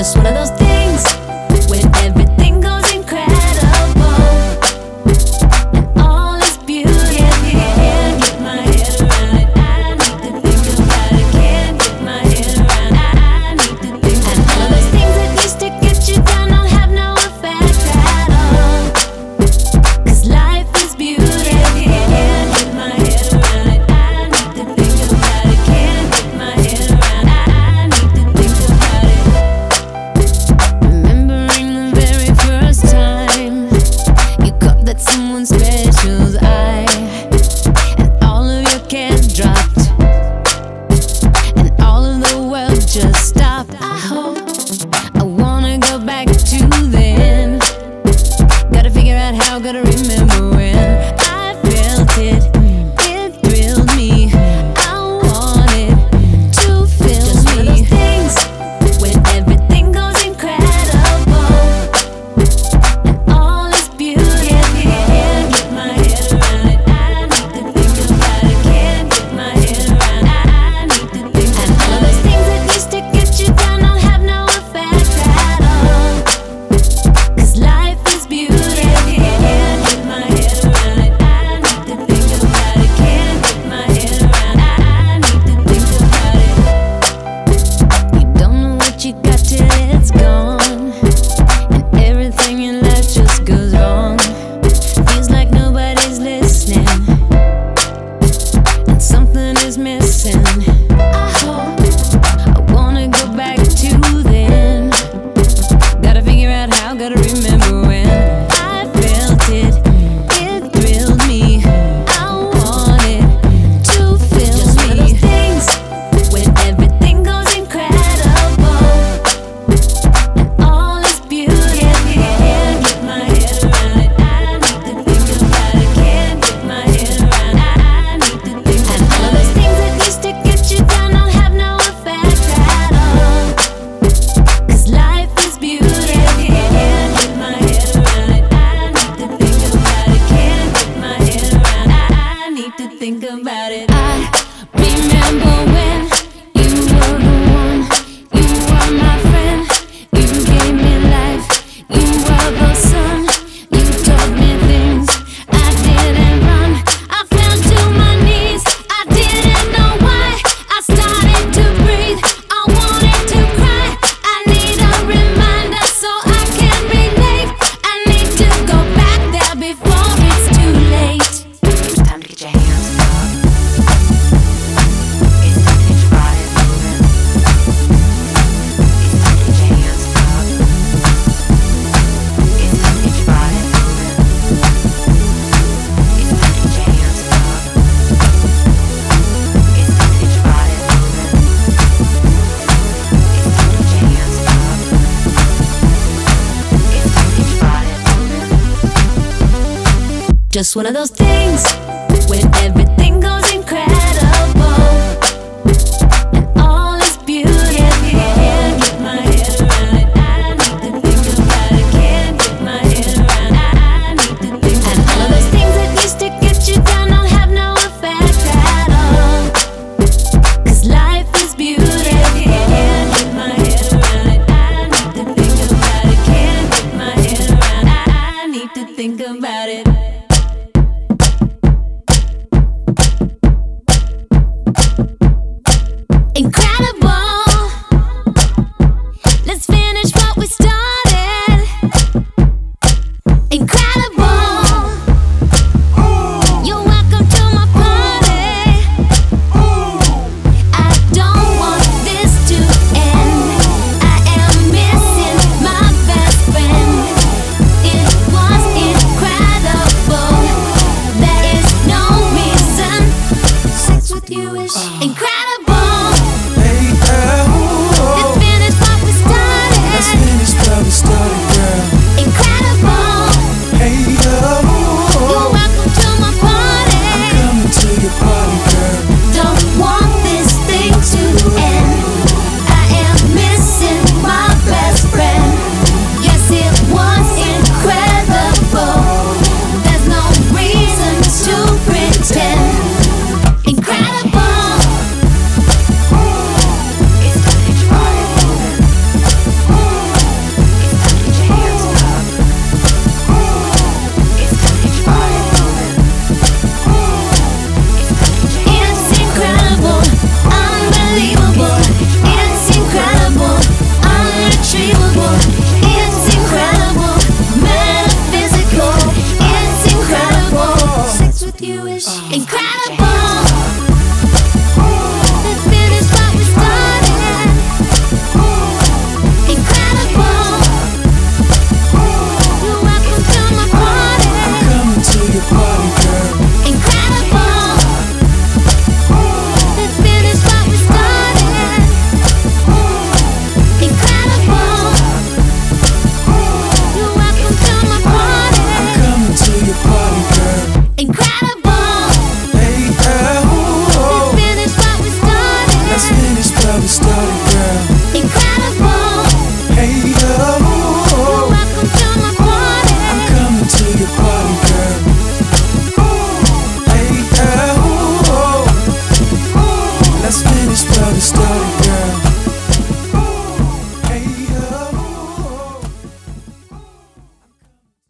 just one of those things. Whenever think about it. Just one of those things when everything goes in crash. Incredible.